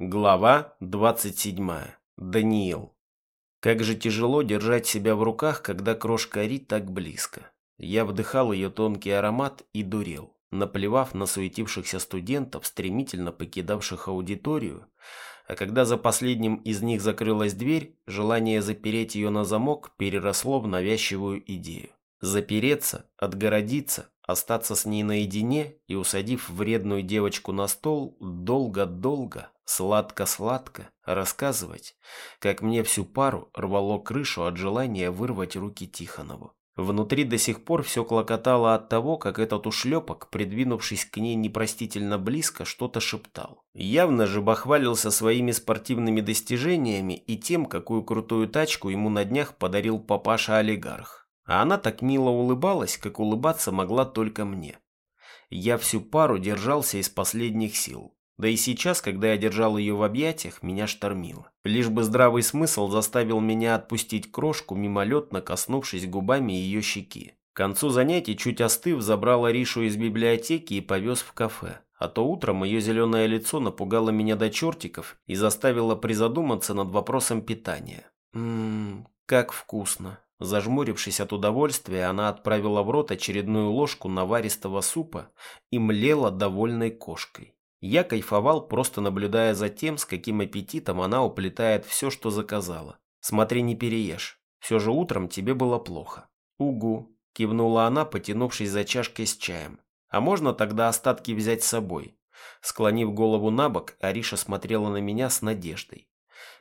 Глава 27. Даниил. Как же тяжело держать себя в руках, когда крошка Ри так близко. Я вдыхал ее тонкий аромат и дурел, наплевав на суетившихся студентов, стремительно покидавших аудиторию, а когда за последним из них закрылась дверь, желание запереть ее на замок переросло в навязчивую идею. Запереться, отгородиться, остаться с ней наедине и, усадив вредную девочку на стол, долго-долго, сладко-сладко рассказывать, как мне всю пару рвало крышу от желания вырвать руки Тихонову. Внутри до сих пор все клокотало от того, как этот ушлепок, придвинувшись к ней непростительно близко, что-то шептал. Явно же бахвалился своими спортивными достижениями и тем, какую крутую тачку ему на днях подарил папаша-олигарх. А она так мило улыбалась, как улыбаться могла только мне. Я всю пару держался из последних сил. Да и сейчас, когда я держал ее в объятиях, меня штормило. Лишь бы здравый смысл заставил меня отпустить крошку, мимолетно коснувшись губами ее щеки. К концу занятий, чуть остыв, забрал Аришу из библиотеки и повез в кафе. А то утром ее зеленое лицо напугало меня до чертиков и заставило призадуматься над вопросом питания. Ммм, как вкусно. Зажмурившись от удовольствия, она отправила в рот очередную ложку наваристого супа и млела довольной кошкой. Я кайфовал, просто наблюдая за тем, с каким аппетитом она уплетает все, что заказала. Смотри, не переешь. Все же утром тебе было плохо. Угу, кивнула она, потянувшись за чашкой с чаем. А можно тогда остатки взять с собой? Склонив голову на бок, Ариша смотрела на меня с надеждой.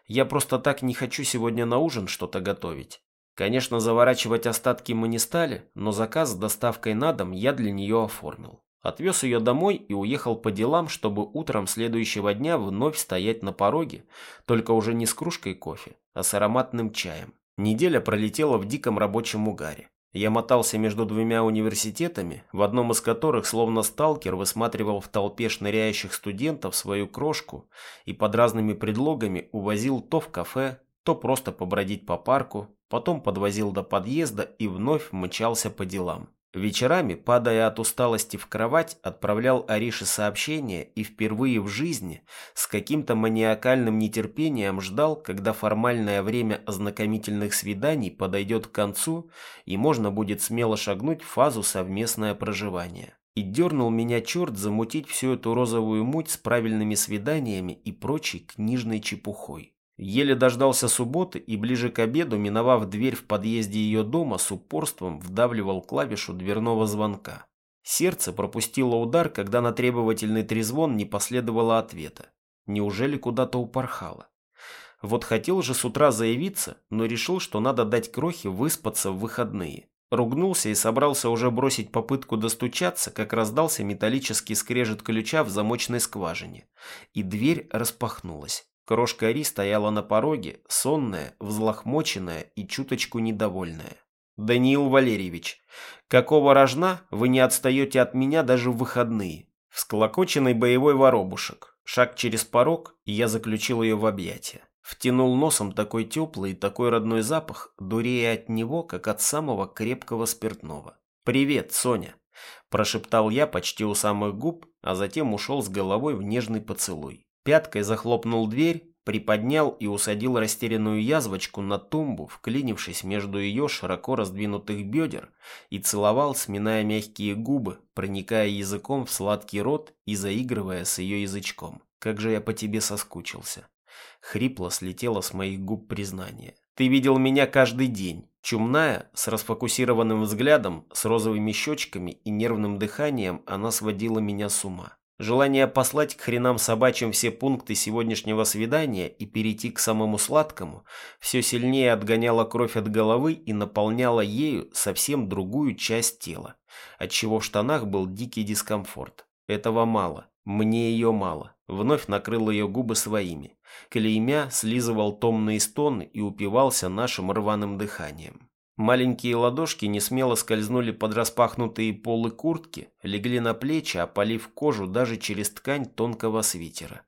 Я просто так не хочу сегодня на ужин что-то готовить. Конечно, заворачивать остатки мы не стали, но заказ с доставкой на дом я для нее оформил. Отвез ее домой и уехал по делам, чтобы утром следующего дня вновь стоять на пороге, только уже не с кружкой кофе, а с ароматным чаем. Неделя пролетела в диком рабочем угаре. Я мотался между двумя университетами, в одном из которых, словно сталкер, высматривал в толпе шныряющих студентов свою крошку и под разными предлогами увозил то в кафе, то просто побродить по парку, потом подвозил до подъезда и вновь мчался по делам. Вечерами, падая от усталости в кровать, отправлял Арише сообщение и впервые в жизни с каким-то маниакальным нетерпением ждал, когда формальное время ознакомительных свиданий подойдет к концу и можно будет смело шагнуть в фазу совместное проживание. И дернул меня черт замутить всю эту розовую муть с правильными свиданиями и прочей книжной чепухой. Еле дождался субботы и ближе к обеду, миновав дверь в подъезде ее дома, с упорством вдавливал клавишу дверного звонка. Сердце пропустило удар, когда на требовательный трезвон не последовало ответа. Неужели куда-то упорхало? Вот хотел же с утра заявиться, но решил, что надо дать крохе выспаться в выходные. Ругнулся и собрался уже бросить попытку достучаться, как раздался металлический скрежет ключа в замочной скважине. И дверь распахнулась. Крошка Ри стояла на пороге, сонная, взлохмоченная и чуточку недовольная. «Даниил Валерьевич, какого рожна вы не отстаете от меня даже в выходные?» Всклокоченный боевой воробушек. Шаг через порог, и я заключил ее в объятия. Втянул носом такой теплый и такой родной запах, дурея от него, как от самого крепкого спиртного. «Привет, Соня!» – прошептал я почти у самых губ, а затем ушел с головой в нежный поцелуй. Пяткой захлопнул дверь, приподнял и усадил растерянную язвочку на тумбу, вклинившись между ее широко раздвинутых бедер, и целовал, сминая мягкие губы, проникая языком в сладкий рот и заигрывая с ее язычком. «Как же я по тебе соскучился!» Хрипло слетело с моих губ признание. «Ты видел меня каждый день». Чумная, с расфокусированным взглядом, с розовыми щечками и нервным дыханием, она сводила меня с ума. Желание послать к хренам собачьим все пункты сегодняшнего свидания и перейти к самому сладкому все сильнее отгоняло кровь от головы и наполняло ею совсем другую часть тела, отчего в штанах был дикий дискомфорт. Этого мало, мне ее мало. Вновь накрыл ее губы своими. Клеймя слизывал томные стоны и упивался нашим рваным дыханием. Маленькие ладошки несмело скользнули под распахнутые полы куртки, легли на плечи, опалив кожу даже через ткань тонкого свитера.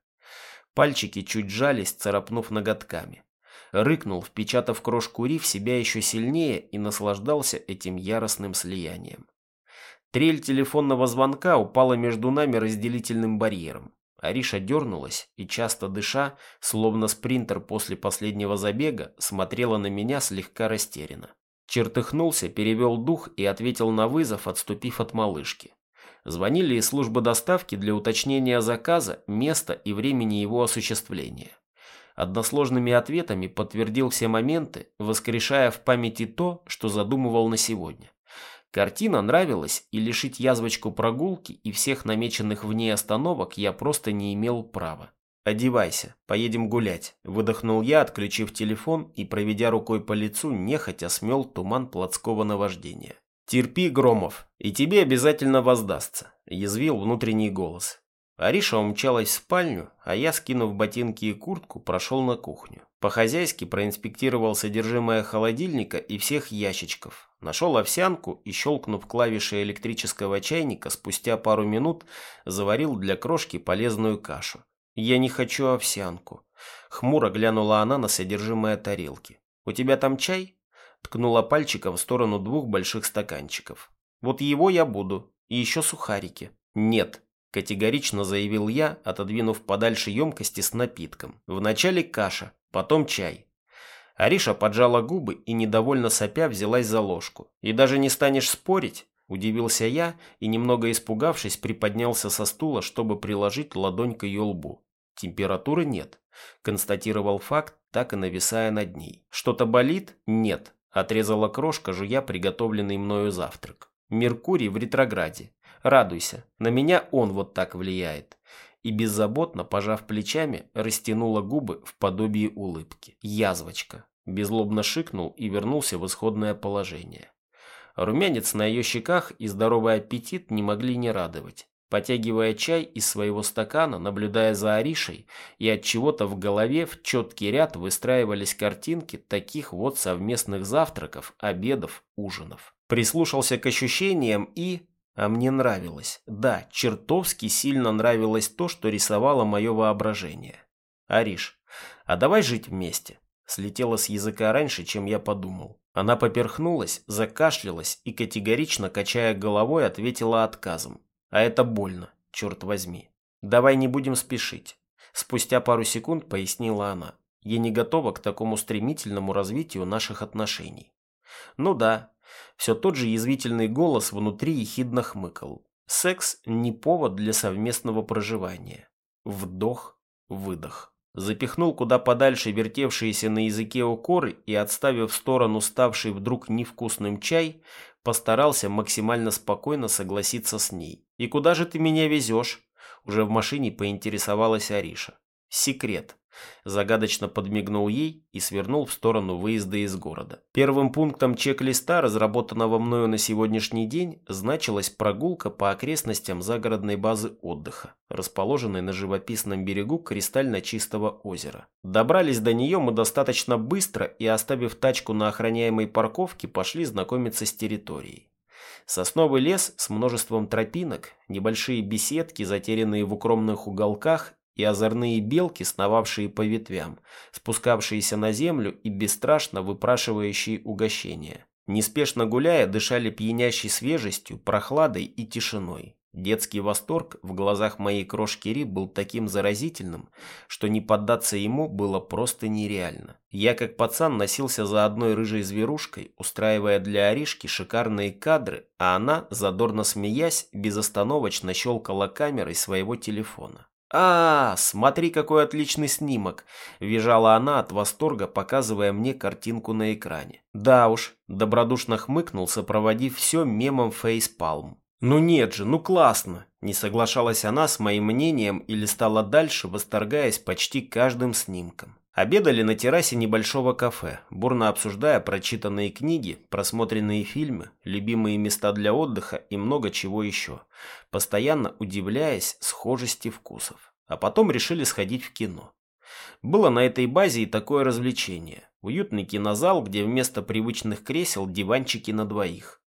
Пальчики чуть жались, царапнув ноготками. Рыкнул, впечатав крошку Ри в себя еще сильнее и наслаждался этим яростным слиянием. Трель телефонного звонка упала между нами разделительным барьером. Ариша дернулась и, часто дыша, словно спринтер после последнего забега, смотрела на меня слегка растерянно. Чертыхнулся, перевел дух и ответил на вызов, отступив от малышки. Звонили из службы доставки для уточнения заказа, места и времени его осуществления. Односложными ответами подтвердил все моменты, воскрешая в памяти то, что задумывал на сегодня. Картина нравилась, и лишить язвочку прогулки и всех намеченных в ней остановок я просто не имел права. «Одевайся, поедем гулять», – выдохнул я, отключив телефон и, проведя рукой по лицу, нехотя смел туман плотского наваждения. «Терпи, Громов, и тебе обязательно воздастся», – язвил внутренний голос. Ариша умчалась в спальню, а я, скинув ботинки и куртку, прошел на кухню. По-хозяйски проинспектировал содержимое холодильника и всех ящичков. Нашел овсянку и, щелкнув клавиши электрического чайника, спустя пару минут заварил для крошки полезную кашу. «Я не хочу овсянку». Хмуро глянула она на содержимое тарелки. «У тебя там чай?» Ткнула пальчиком в сторону двух больших стаканчиков. «Вот его я буду. И еще сухарики». «Нет», – категорично заявил я, отодвинув подальше емкости с напитком. «Вначале каша, потом чай». Ариша поджала губы и, недовольно сопя, взялась за ложку. «И даже не станешь спорить?» Удивился я и, немного испугавшись, приподнялся со стула, чтобы приложить ладонь к ее лбу. Температуры нет. Констатировал факт, так и нависая над ней. Что-то болит? Нет. Отрезала крошка, жуя приготовленный мною завтрак. Меркурий в ретрограде. Радуйся, на меня он вот так влияет. И беззаботно, пожав плечами, растянула губы в подобии улыбки. Язвочка. Безлобно шикнул и вернулся в исходное положение. Румянец на ее щеках и здоровый аппетит не могли не радовать. Потягивая чай из своего стакана, наблюдая за Аришей, и от чего-то в голове в четкий ряд выстраивались картинки таких вот совместных завтраков, обедов, ужинов. Прислушался к ощущениям и... А мне нравилось. Да, чертовски сильно нравилось то, что рисовало мое воображение. Ариш, а давай жить вместе? Слетела с языка раньше, чем я подумал. Она поперхнулась, закашлялась и, категорично качая головой, ответила отказом. А это больно, черт возьми. Давай не будем спешить. Спустя пару секунд пояснила она. Я не готова к такому стремительному развитию наших отношений. Ну да, все тот же язвительный голос внутри ехидно хмыкал. Секс не повод для совместного проживания. Вдох, выдох. Запихнул куда подальше вертевшиеся на языке укоры и, отставив в сторону ставший вдруг невкусным чай, постарался максимально спокойно согласиться с ней. «И куда же ты меня везешь?» Уже в машине поинтересовалась Ариша. «Секрет. Загадочно подмигнул ей и свернул в сторону выезда из города. Первым пунктом чек-листа, разработанного мною на сегодняшний день, значилась прогулка по окрестностям загородной базы отдыха, расположенной на живописном берегу кристально чистого озера. Добрались до нее мы достаточно быстро и, оставив тачку на охраняемой парковке, пошли знакомиться с территорией. Сосновый лес с множеством тропинок, небольшие беседки, затерянные в укромных уголках и озорные белки, сновавшие по ветвям, спускавшиеся на землю и бесстрашно выпрашивающие угощения. Неспешно гуляя, дышали пьянящей свежестью, прохладой и тишиной. Детский восторг в глазах моей крошки Ри был таким заразительным, что не поддаться ему было просто нереально. Я как пацан носился за одной рыжей зверушкой, устраивая для Аришки шикарные кадры, а она, задорно смеясь, безостановочно щелкала камерой своего телефона. «А, смотри, какой отличный снимок!» – визжала она от восторга, показывая мне картинку на экране. «Да уж», – добродушно хмыкнул, сопроводив все мемом фейспалм. «Ну нет же, ну классно!» – не соглашалась она с моим мнением и листала дальше, восторгаясь почти каждым снимком. Обедали на террасе небольшого кафе, бурно обсуждая прочитанные книги, просмотренные фильмы, любимые места для отдыха и много чего еще, постоянно удивляясь схожести вкусов. А потом решили сходить в кино. Было на этой базе и такое развлечение. Уютный кинозал, где вместо привычных кресел диванчики на двоих.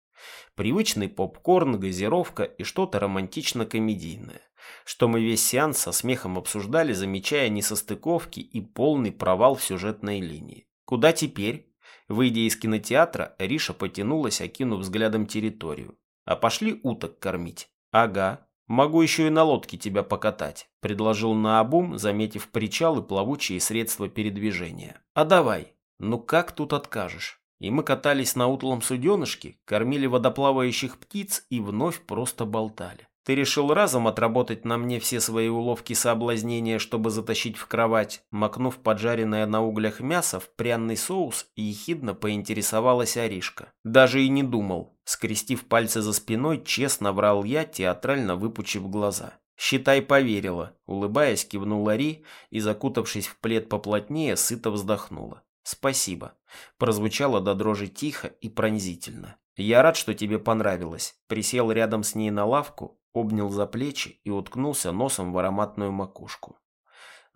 Привычный попкорн, газировка и что-то романтично-комедийное что мы весь сеанс со смехом обсуждали, замечая несостыковки и полный провал в сюжетной линии. Куда теперь? Выйдя из кинотеатра, Риша потянулась, окинув взглядом территорию. А пошли уток кормить. Ага. Могу еще и на лодке тебя покатать», — предложил Наобум, заметив причал и плавучие средства передвижения. «А давай. Ну как тут откажешь?» И мы катались на утлом суденышке, кормили водоплавающих птиц и вновь просто болтали. Ты решил разом отработать на мне все свои уловки соблазнения, чтобы затащить в кровать, макнув поджаренное на углях мясо в пряный соус и ехидно поинтересовалась Аришка. Даже и не думал. Скрестив пальцы за спиной, честно врал я, театрально выпучив глаза. «Считай, поверила», — улыбаясь, кивнула Ри и, закутавшись в плед поплотнее, сыто вздохнула. «Спасибо», — прозвучало до дрожи тихо и пронзительно. «Я рад, что тебе понравилось». Присел рядом с ней на лавку, обнял за плечи и уткнулся носом в ароматную макушку.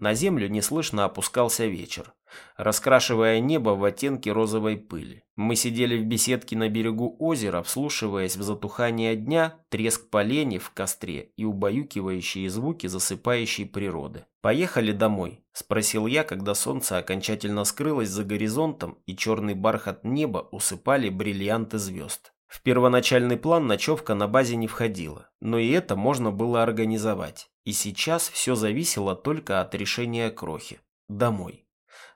На землю неслышно опускался вечер, раскрашивая небо в оттенки розовой пыли. Мы сидели в беседке на берегу озера, вслушиваясь в затухание дня, треск поленьев в костре и убаюкивающие звуки засыпающей природы. «Поехали домой?» – спросил я, когда солнце окончательно скрылось за горизонтом и черный бархат неба усыпали бриллианты звезд. В первоначальный план ночевка на базе не входила, но и это можно было организовать. И сейчас все зависело только от решения Крохи. Домой.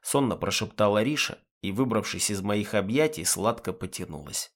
Сонно прошептала Риша и, выбравшись из моих объятий, сладко потянулась.